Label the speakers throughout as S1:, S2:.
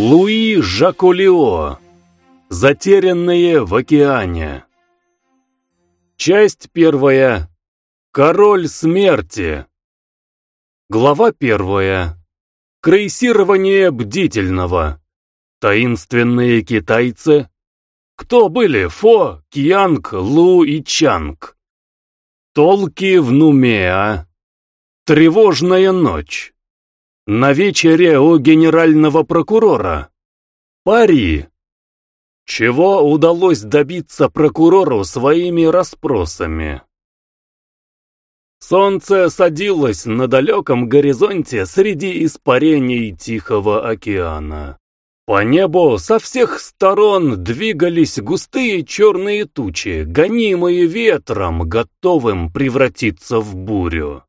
S1: Луи Жаколио. Затерянные в океане. Часть первая. Король смерти. Глава первая. Крейсирование бдительного. Таинственные китайцы. Кто были Фо, Кьянг, Лу и Чанг? Толки в Нумеа. Тревожная ночь. На вечере у генерального прокурора. Пари. Чего удалось добиться прокурору своими расспросами? Солнце садилось на далеком горизонте среди испарений Тихого океана. По небу со всех сторон двигались густые черные тучи, гонимые ветром, готовым превратиться в бурю.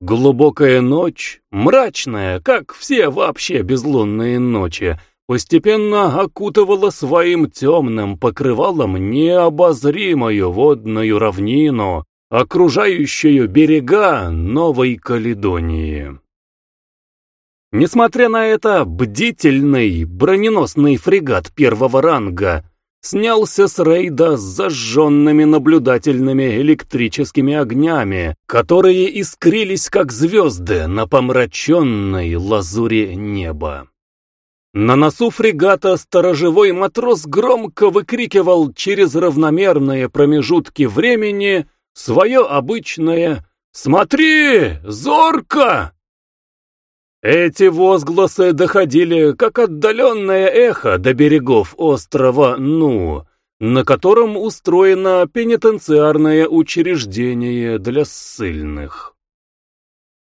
S1: Глубокая ночь, мрачная, как все вообще безлунные ночи, постепенно окутывала своим темным покрывалом необозримую водную равнину, окружающую берега Новой Каледонии. Несмотря на это, бдительный броненосный фрегат первого ранга снялся с рейда с зажженными наблюдательными электрическими огнями, которые искрились как звезды на помраченной лазуре неба. На носу фрегата сторожевой матрос громко выкрикивал через равномерные промежутки времени свое обычное «Смотри! Зорко!» Эти возгласы доходили, как отдаленное эхо до берегов острова Ну, на котором устроено пенитенциарное учреждение для ссыльных.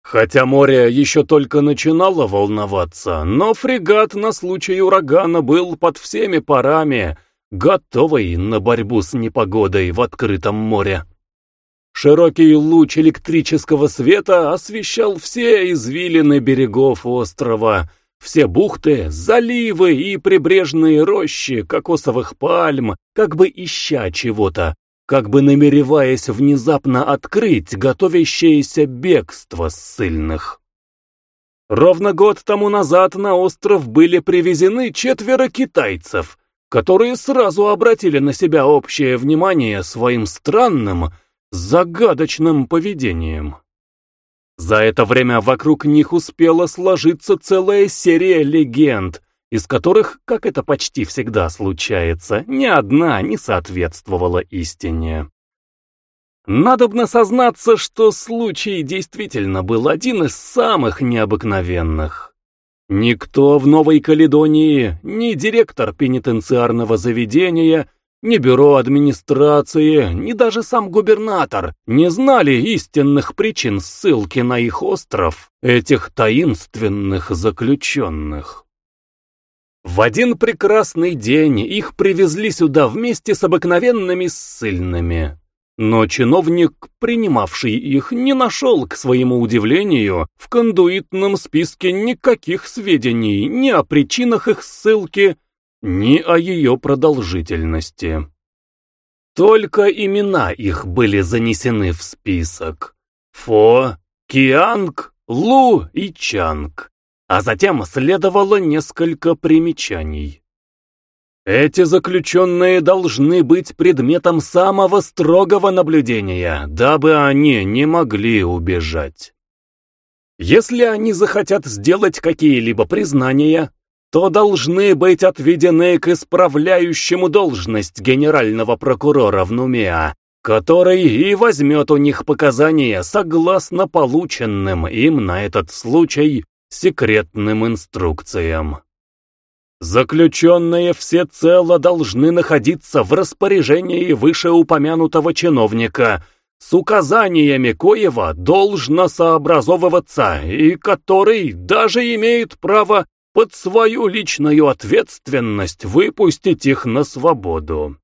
S1: Хотя море еще только начинало волноваться, но фрегат на случай урагана был под всеми парами, готовый на борьбу с непогодой в открытом море. Широкий луч электрического света освещал все извилины берегов острова, все бухты, заливы и прибрежные рощи кокосовых пальм, как бы ища чего-то, как бы намереваясь внезапно открыть готовящееся бегство ссыльных. Ровно год тому назад на остров были привезены четверо китайцев, которые сразу обратили на себя общее внимание своим странным, загадочным поведением. За это время вокруг них успела сложиться целая серия легенд, из которых, как это почти всегда случается, ни одна не соответствовала истине. Надобно сознаться, что случай действительно был один из самых необыкновенных. Никто в Новой Каледонии, ни директор пенитенциарного заведения, ни бюро администрации, ни даже сам губернатор не знали истинных причин ссылки на их остров этих таинственных заключенных. В один прекрасный день их привезли сюда вместе с обыкновенными ссыльными. Но чиновник, принимавший их, не нашел, к своему удивлению, в кондуитном списке никаких сведений ни о причинах их ссылки, ни о ее продолжительности. Только имена их были занесены в список. Фо, Кианг, Лу и Чанг. А затем следовало несколько примечаний. Эти заключенные должны быть предметом самого строгого наблюдения, дабы они не могли убежать. Если они захотят сделать какие-либо признания, то должны быть отведены к исправляющему должность генерального прокурора в Нумеа, который и возьмет у них показания согласно полученным им на этот случай секретным инструкциям. Заключенные всецело должны находиться в распоряжении вышеупомянутого чиновника, с указаниями коего должно сообразовываться и который даже имеет право под свою личную ответственность выпустить их на свободу.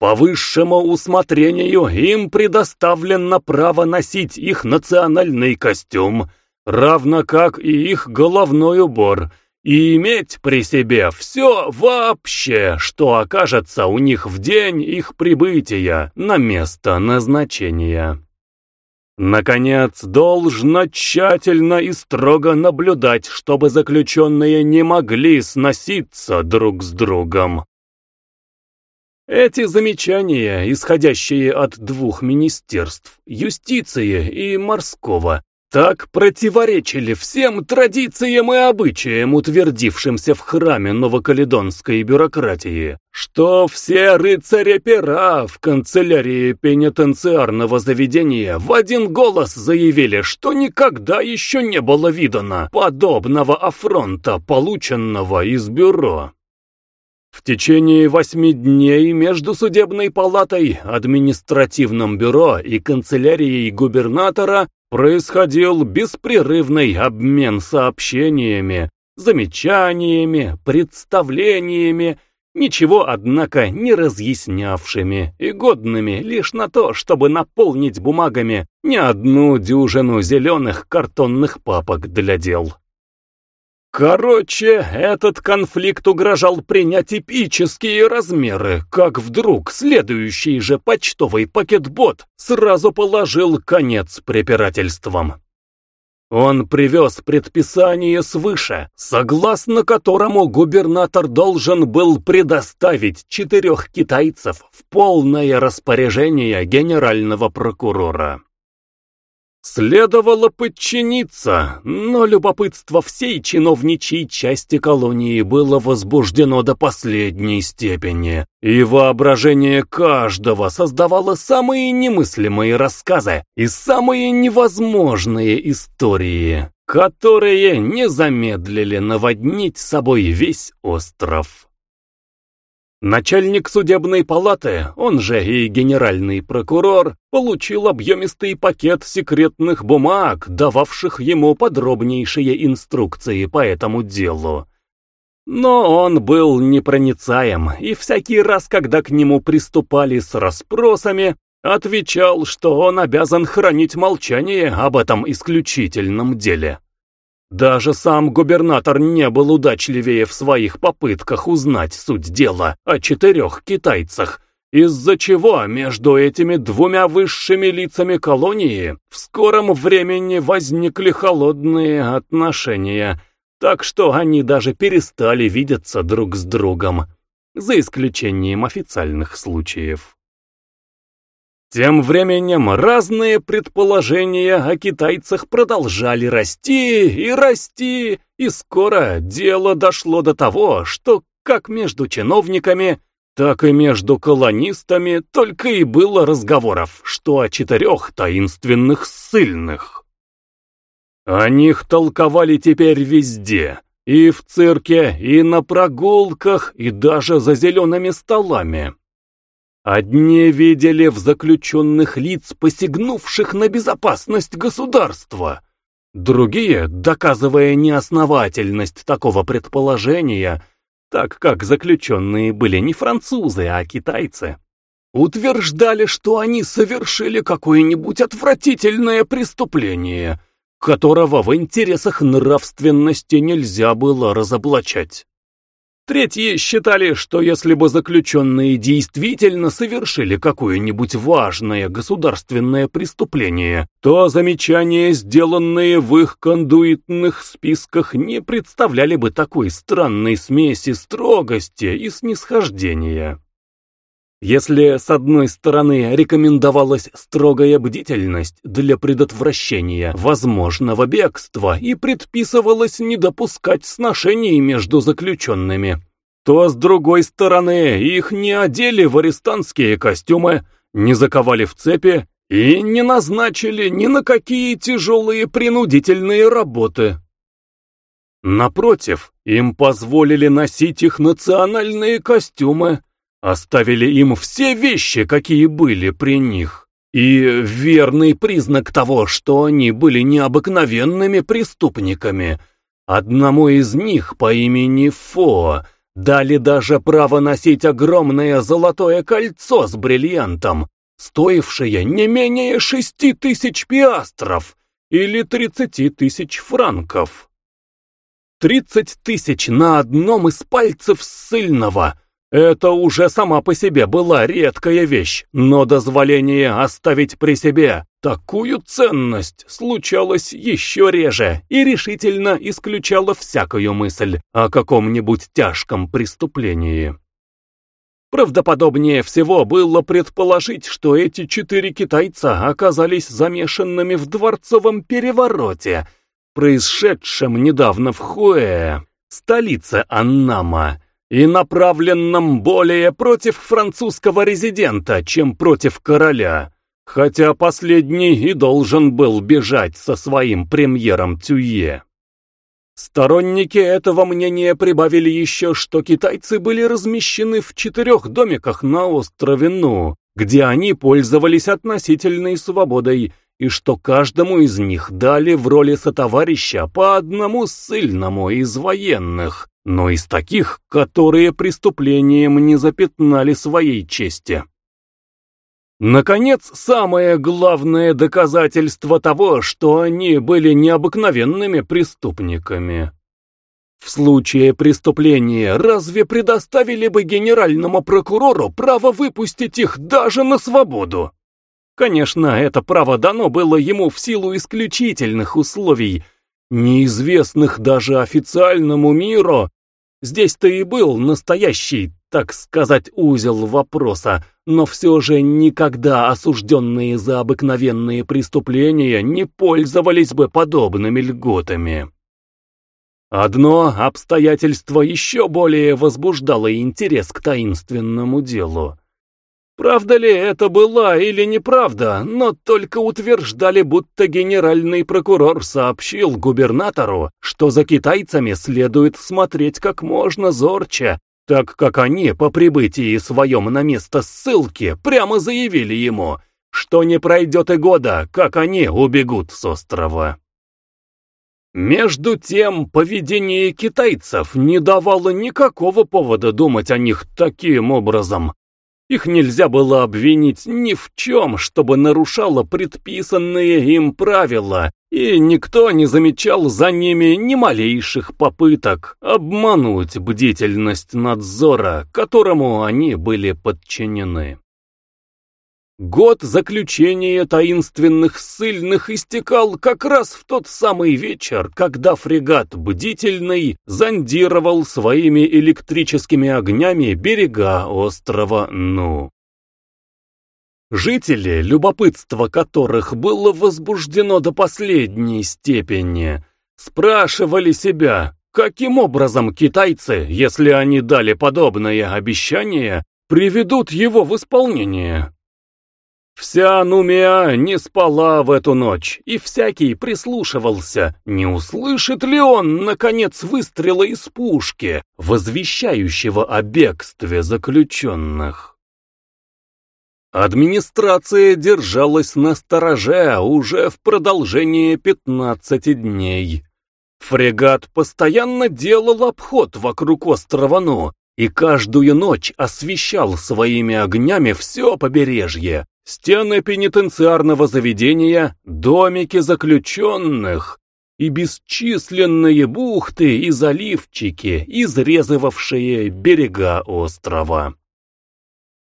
S1: По высшему усмотрению им предоставлено право носить их национальный костюм, равно как и их головной убор, и иметь при себе все вообще, что окажется у них в день их прибытия на место назначения. Наконец, должно тщательно и строго наблюдать, чтобы заключенные не могли сноситься друг с другом. Эти замечания, исходящие от двух министерств, юстиции и морского, так противоречили всем традициям и обычаям, утвердившимся в храме новокаледонской бюрократии, что все рыцари пера в канцелярии пенитенциарного заведения в один голос заявили, что никогда еще не было видано подобного афронта, полученного из бюро. В течение восьми дней между судебной палатой, административным бюро и канцелярией губернатора происходил беспрерывный обмен сообщениями, замечаниями, представлениями, ничего, однако, не разъяснявшими и годными лишь на то, чтобы наполнить бумагами не одну дюжину зеленых картонных папок для дел. Короче, этот конфликт угрожал принять эпические размеры, как вдруг следующий же почтовый пакетбот сразу положил конец препирательствам. Он привез предписание свыше, согласно которому губернатор должен был предоставить четырех китайцев в полное распоряжение генерального прокурора. Следовало подчиниться, но любопытство всей чиновничьей части колонии было возбуждено до последней степени, и воображение каждого создавало самые немыслимые рассказы и самые невозможные истории, которые не замедлили наводнить собой весь остров. Начальник судебной палаты, он же и генеральный прокурор, получил объемистый пакет секретных бумаг, дававших ему подробнейшие инструкции по этому делу. Но он был непроницаем, и всякий раз, когда к нему приступали с расспросами, отвечал, что он обязан хранить молчание об этом исключительном деле. Даже сам губернатор не был удачливее в своих попытках узнать суть дела о четырех китайцах, из-за чего между этими двумя высшими лицами колонии в скором времени возникли холодные отношения, так что они даже перестали видеться друг с другом, за исключением официальных случаев. Тем временем разные предположения о китайцах продолжали расти и расти, и скоро дело дошло до того, что как между чиновниками, так и между колонистами только и было разговоров, что о четырех таинственных ссыльных. О них толковали теперь везде, и в цирке, и на прогулках, и даже за зелеными столами. Одни видели в заключенных лиц, посягнувших на безопасность государства. Другие, доказывая неосновательность такого предположения, так как заключенные были не французы, а китайцы, утверждали, что они совершили какое-нибудь отвратительное преступление, которого в интересах нравственности нельзя было разоблачать. Третьи считали, что если бы заключенные действительно совершили какое-нибудь важное государственное преступление, то замечания, сделанные в их кондуитных списках, не представляли бы такой странной смеси строгости и снисхождения. Если, с одной стороны, рекомендовалась строгая бдительность для предотвращения возможного бегства и предписывалось не допускать сношений между заключенными, то, с другой стороны, их не одели в арестантские костюмы, не заковали в цепи и не назначили ни на какие тяжелые принудительные работы. Напротив, им позволили носить их национальные костюмы, Оставили им все вещи, какие были при них. И верный признак того, что они были необыкновенными преступниками. Одному из них по имени Фо дали даже право носить огромное золотое кольцо с бриллиантом, стоившее не менее шести тысяч пиастров или тридцати тысяч франков. Тридцать тысяч на одном из пальцев ссыльного — Это уже сама по себе была редкая вещь, но дозволение оставить при себе такую ценность случалось еще реже и решительно исключало всякую мысль о каком-нибудь тяжком преступлении. Правдоподобнее всего было предположить, что эти четыре китайца оказались замешанными в дворцовом перевороте, происшедшем недавно в Хуэ, столице Аннама, и направленном более против французского резидента, чем против короля, хотя последний и должен был бежать со своим премьером Тюе. Сторонники этого мнения прибавили еще, что китайцы были размещены в четырех домиках на острове Ну, где они пользовались относительной свободой, и что каждому из них дали в роли сотоварища по одному ссыльному из военных, но из таких, которые преступлением не запятнали своей чести. Наконец, самое главное доказательство того, что они были необыкновенными преступниками. В случае преступления разве предоставили бы генеральному прокурору право выпустить их даже на свободу? Конечно, это право дано было ему в силу исключительных условий, неизвестных даже официальному миру. Здесь-то и был настоящий так сказать, узел вопроса, но все же никогда осужденные за обыкновенные преступления не пользовались бы подобными льготами. Одно обстоятельство еще более возбуждало интерес к таинственному делу. Правда ли это была или неправда, но только утверждали, будто генеральный прокурор сообщил губернатору, что за китайцами следует смотреть как можно зорче, так как они по прибытии своем на место ссылки прямо заявили ему, что не пройдет и года, как они убегут с острова. Между тем, поведение китайцев не давало никакого повода думать о них таким образом, их нельзя было обвинить ни в чем, чтобы нарушало предписанные им правила, и никто не замечал за ними ни малейших попыток обмануть бдительность надзора, которому они были подчинены. Год заключения таинственных ссыльных истекал как раз в тот самый вечер, когда фрегат «Бдительный» зондировал своими электрическими огнями берега острова Ну. Жители, любопытство которых было возбуждено до последней степени, спрашивали себя, каким образом китайцы, если они дали подобное обещание, приведут его в исполнение. Вся Нумия не спала в эту ночь, и всякий прислушивался, не услышит ли он, наконец, выстрела из пушки, возвещающего о бегстве заключенных. Администрация держалась на стороже уже в продолжение пятнадцати дней. Фрегат постоянно делал обход вокруг острова Ну и каждую ночь освещал своими огнями все побережье, стены пенитенциарного заведения, домики заключенных и бесчисленные бухты и заливчики, изрезывавшие берега острова.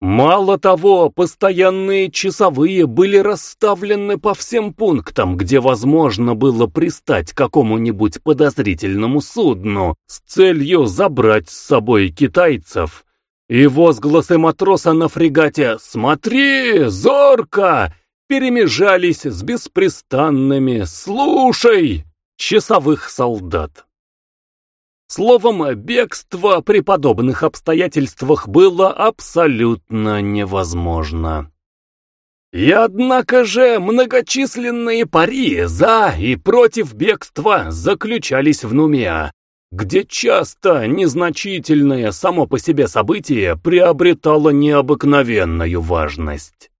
S1: Мало того, постоянные часовые были расставлены по всем пунктам, где возможно было пристать какому-нибудь подозрительному судну с целью забрать с собой китайцев и возгласы матроса на фрегате «Смотри, зорко!» перемежались с беспрестанными «Слушай!» часовых солдат. Словом, бегство при подобных обстоятельствах было абсолютно невозможно. И однако же многочисленные пари за и против бегства заключались в Нумеа, где часто незначительное само по себе событие приобретало необыкновенную важность.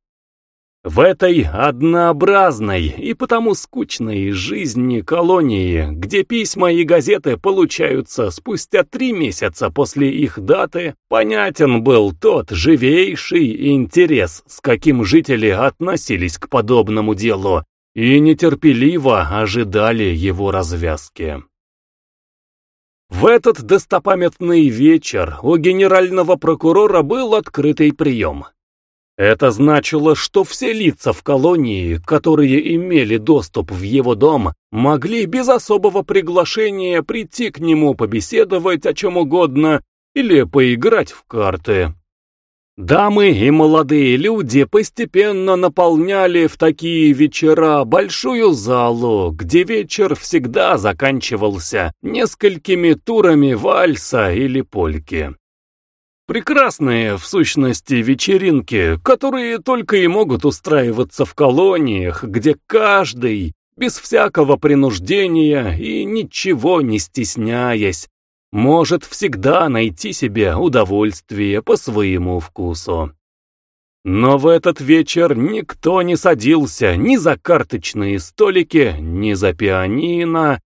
S1: В этой однообразной и потому скучной жизни колонии, где письма и газеты получаются спустя три месяца после их даты, понятен был тот живейший интерес, с каким жители относились к подобному делу и нетерпеливо ожидали его развязки. В этот достопамятный вечер у генерального прокурора был открытый прием. Это значило, что все лица в колонии, которые имели доступ в его дом, могли без особого приглашения прийти к нему побеседовать о чем угодно или поиграть в карты. Дамы и молодые люди постепенно наполняли в такие вечера большую залу, где вечер всегда заканчивался несколькими турами вальса или польки. Прекрасные, в сущности, вечеринки, которые только и могут устраиваться в колониях, где каждый, без всякого принуждения и ничего не стесняясь, может всегда найти себе удовольствие по своему вкусу. Но в этот вечер никто не садился ни за карточные столики, ни за пианино,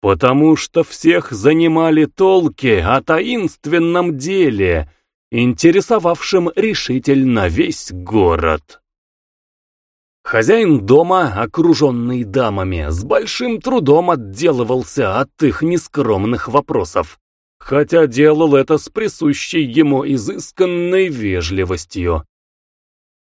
S1: потому что всех занимали толки о таинственном деле — интересовавшим решительно весь город. Хозяин дома, окруженный дамами, с большим трудом отделывался от их нескромных вопросов, хотя делал это с присущей ему изысканной вежливостью.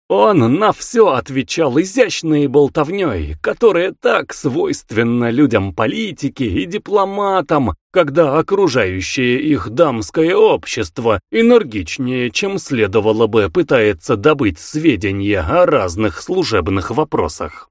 S1: Он на все отвечал изящной болтовней, которая так свойственна людям политики и дипломатам, когда окружающее их дамское общество энергичнее, чем следовало бы, пытается добыть сведения о разных служебных вопросах.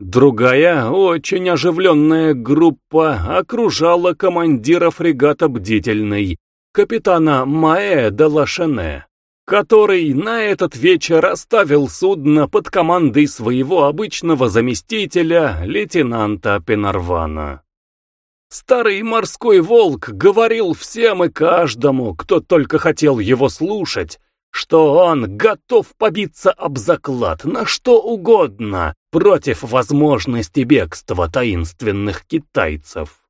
S1: Другая, очень оживленная группа окружала командира фрегата «Бдительный», капитана Маэ де Лашене который на этот вечер оставил судно под командой своего обычного заместителя, лейтенанта Пенарвана. Старый морской волк говорил всем и каждому, кто только хотел его слушать, что он готов побиться об заклад на что угодно против возможности бегства таинственных китайцев.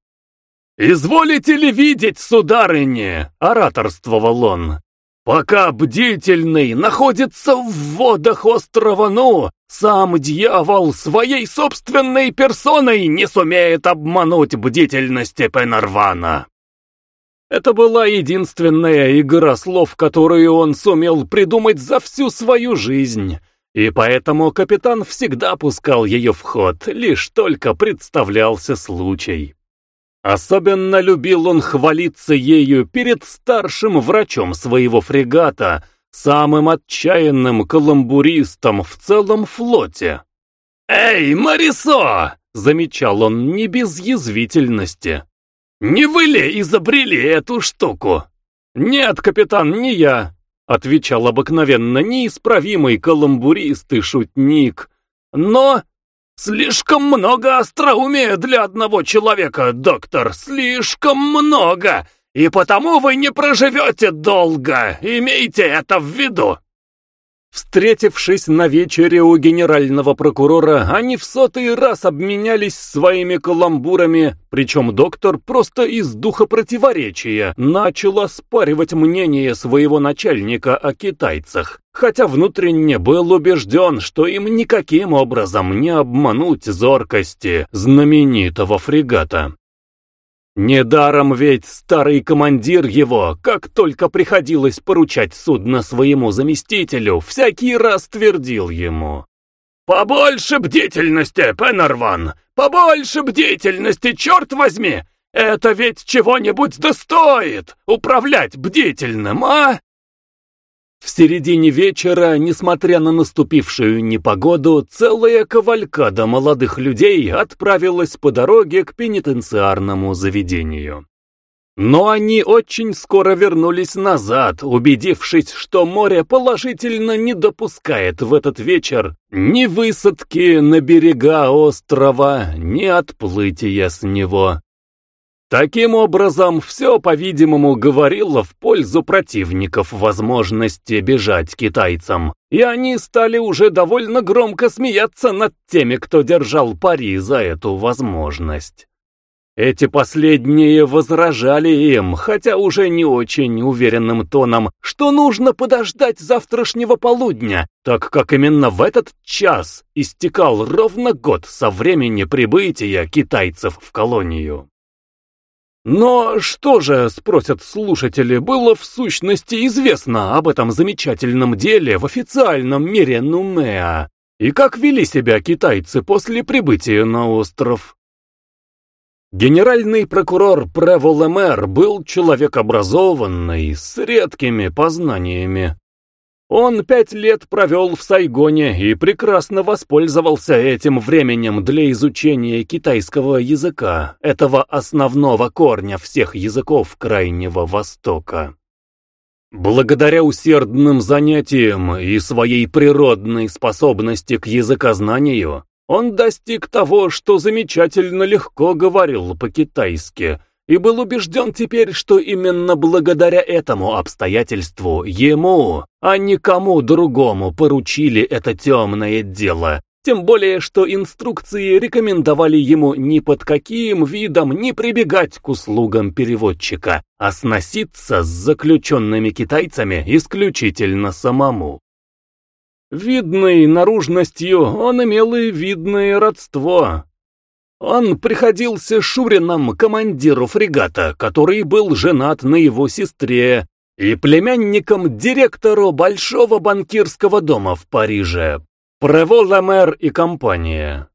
S1: «Изволите ли видеть, сударыне?» — ораторствовал он. Пока бдительный находится в водах острова Ну, сам дьявол своей собственной персоной не сумеет обмануть бдительности Пенарвана. Это была единственная игра слов, которую он сумел придумать за всю свою жизнь, и поэтому капитан всегда пускал ее в ход, лишь только представлялся случай. Особенно любил он хвалиться ею перед старшим врачом своего фрегата, самым отчаянным каламбуристом в целом флоте. «Эй, Марисо!» — замечал он не без язвительности. «Не вы ли изобрели эту штуку?» «Нет, капитан, не я», — отвечал обыкновенно неисправимый каламбурист и шутник. «Но «Слишком много остроумия для одного человека, доктор, слишком много, и потому вы не проживете долго, имейте это в виду!» Встретившись на вечере у генерального прокурора, они в сотый раз обменялись своими каламбурами, причем доктор просто из духа противоречия начал оспаривать мнение своего начальника о китайцах, хотя внутренне был убежден, что им никаким образом не обмануть зоркости знаменитого фрегата. Недаром ведь старый командир его, как только приходилось поручать судно своему заместителю, всякий раз твердил ему. «Побольше бдительности, Пенарван! Побольше бдительности, черт возьми! Это ведь чего-нибудь достоит, управлять бдительным, а?» В середине вечера, несмотря на наступившую непогоду, целая кавалькада молодых людей отправилась по дороге к пенитенциарному заведению. Но они очень скоро вернулись назад, убедившись, что море положительно не допускает в этот вечер ни высадки на берега острова, ни отплытия с него. Таким образом, все, по-видимому, говорило в пользу противников возможности бежать китайцам, и они стали уже довольно громко смеяться над теми, кто держал пари за эту возможность. Эти последние возражали им, хотя уже не очень уверенным тоном, что нужно подождать завтрашнего полудня, так как именно в этот час истекал ровно год со времени прибытия китайцев в колонию. Но что же, спросят слушатели, было в сущности известно об этом замечательном деле в официальном мире Нумеа? И как вели себя китайцы после прибытия на остров? Генеральный прокурор Преволемер был человек образованный, с редкими познаниями. Он пять лет провел в Сайгоне и прекрасно воспользовался этим временем для изучения китайского языка, этого основного корня всех языков Крайнего Востока. Благодаря усердным занятиям и своей природной способности к языкознанию, он достиг того, что замечательно легко говорил по-китайски, и был убежден теперь, что именно благодаря этому обстоятельству ему, а никому другому поручили это темное дело, тем более, что инструкции рекомендовали ему ни под каким видом не прибегать к услугам переводчика, а сноситься с заключенными китайцами исключительно самому. Видной наружностью он имел и видное родство. Он приходился Шурином командиру фрегата, который был женат на его сестре, и племянником директору большого банкирского дома в Париже, Прево и компания,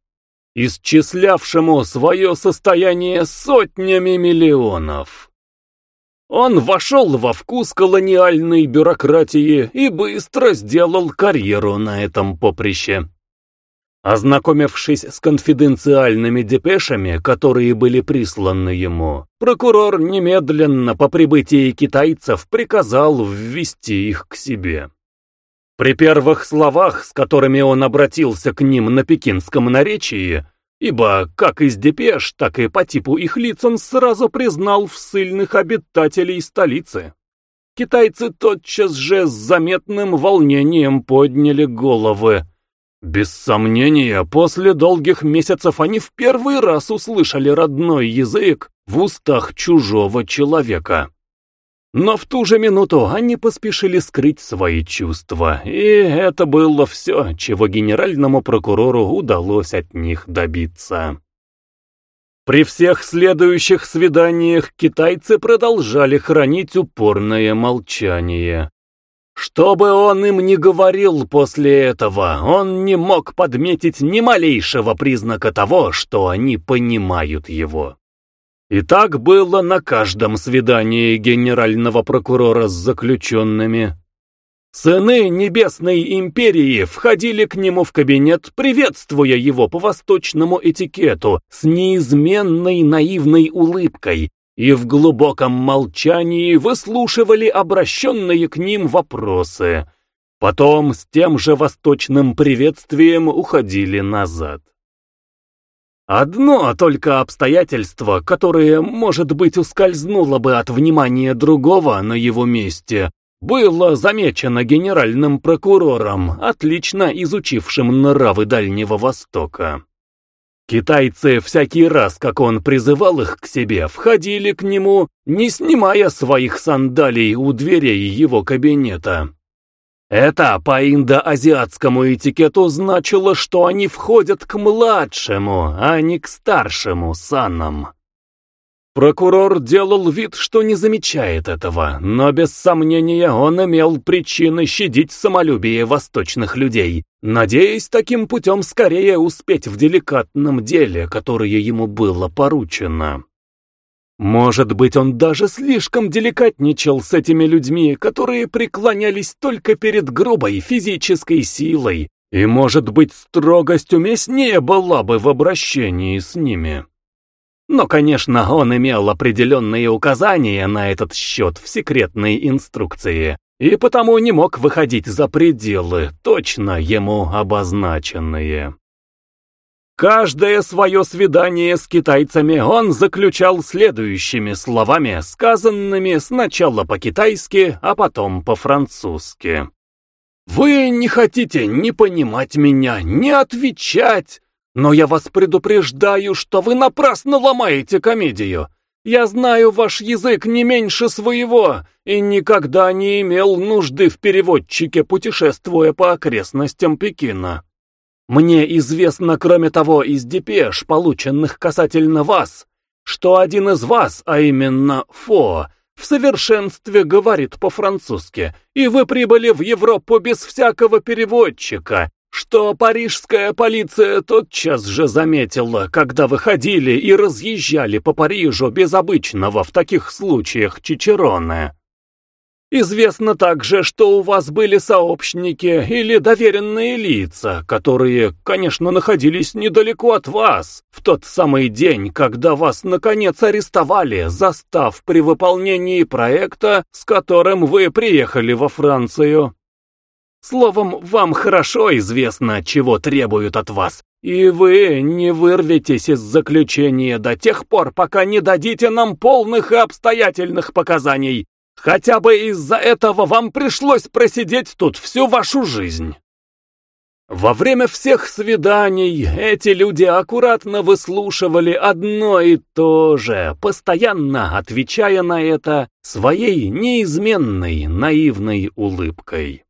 S1: исчислявшему свое состояние сотнями миллионов. Он вошел во вкус колониальной бюрократии и быстро сделал карьеру на этом поприще. Ознакомившись с конфиденциальными депешами, которые были присланы ему, прокурор немедленно по прибытии китайцев приказал ввести их к себе. При первых словах, с которыми он обратился к ним на пекинском наречии, ибо как из депеш, так и по типу их лиц он сразу признал в ссыльных обитателей столицы. Китайцы тотчас же с заметным волнением подняли головы. Без сомнения, после долгих месяцев они в первый раз услышали родной язык в устах чужого человека. Но в ту же минуту они поспешили скрыть свои чувства, и это было все, чего генеральному прокурору удалось от них добиться. При всех следующих свиданиях китайцы продолжали хранить упорное молчание. Что бы он им ни говорил после этого, он не мог подметить ни малейшего признака того, что они понимают его. И так было на каждом свидании генерального прокурора с заключенными. Сыны Небесной Империи входили к нему в кабинет, приветствуя его по восточному этикету, с неизменной наивной улыбкой, и в глубоком молчании выслушивали обращенные к ним вопросы. Потом с тем же восточным приветствием уходили назад. Одно только обстоятельство, которое, может быть, ускользнуло бы от внимания другого на его месте, было замечено генеральным прокурором, отлично изучившим нравы Дальнего Востока. Китайцы всякий раз, как он призывал их к себе, входили к нему, не снимая своих сандалий у дверей его кабинета. Это по индоазиатскому этикету значило, что они входят к младшему, а не к старшему санам. Прокурор делал вид, что не замечает этого, но без сомнения он имел причины щадить самолюбие восточных людей, надеясь таким путем скорее успеть в деликатном деле, которое ему было поручено. Может быть, он даже слишком деликатничал с этими людьми, которые преклонялись только перед грубой физической силой, и, может быть, строгость уместнее была бы в обращении с ними. Но, конечно, он имел определенные указания на этот счет в секретной инструкции, и потому не мог выходить за пределы, точно ему обозначенные. Каждое свое свидание с китайцами он заключал следующими словами, сказанными сначала по-китайски, а потом по-французски. «Вы не хотите ни понимать меня, ни отвечать, но я вас предупреждаю, что вы напрасно ломаете комедию. Я знаю ваш язык не меньше своего и никогда не имел нужды в переводчике, путешествуя по окрестностям Пекина». Мне известно, кроме того, из депеш, полученных касательно вас, что один из вас, а именно Фо, в совершенстве говорит по-французски, и вы прибыли в Европу без всякого переводчика, что парижская полиция тотчас же заметила, когда выходили и разъезжали по Парижу без обычного в таких случаях Чичероне. Известно также, что у вас были сообщники или доверенные лица, которые, конечно, находились недалеко от вас в тот самый день, когда вас наконец арестовали, застав при выполнении проекта, с которым вы приехали во Францию. Словом, вам хорошо известно, чего требуют от вас, и вы не вырветесь из заключения до тех пор, пока не дадите нам полных и обстоятельных показаний, Хотя бы из-за этого вам пришлось просидеть тут всю вашу жизнь. Во время всех свиданий эти люди аккуратно выслушивали одно и то же, постоянно отвечая на это своей неизменной наивной улыбкой.